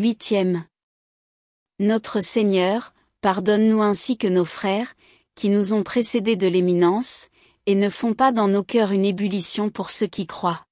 Huitième. Notre Seigneur, pardonne-nous ainsi que nos frères, qui nous ont précédés de l'éminence, et ne font pas dans nos cœurs une ébullition pour ceux qui croient.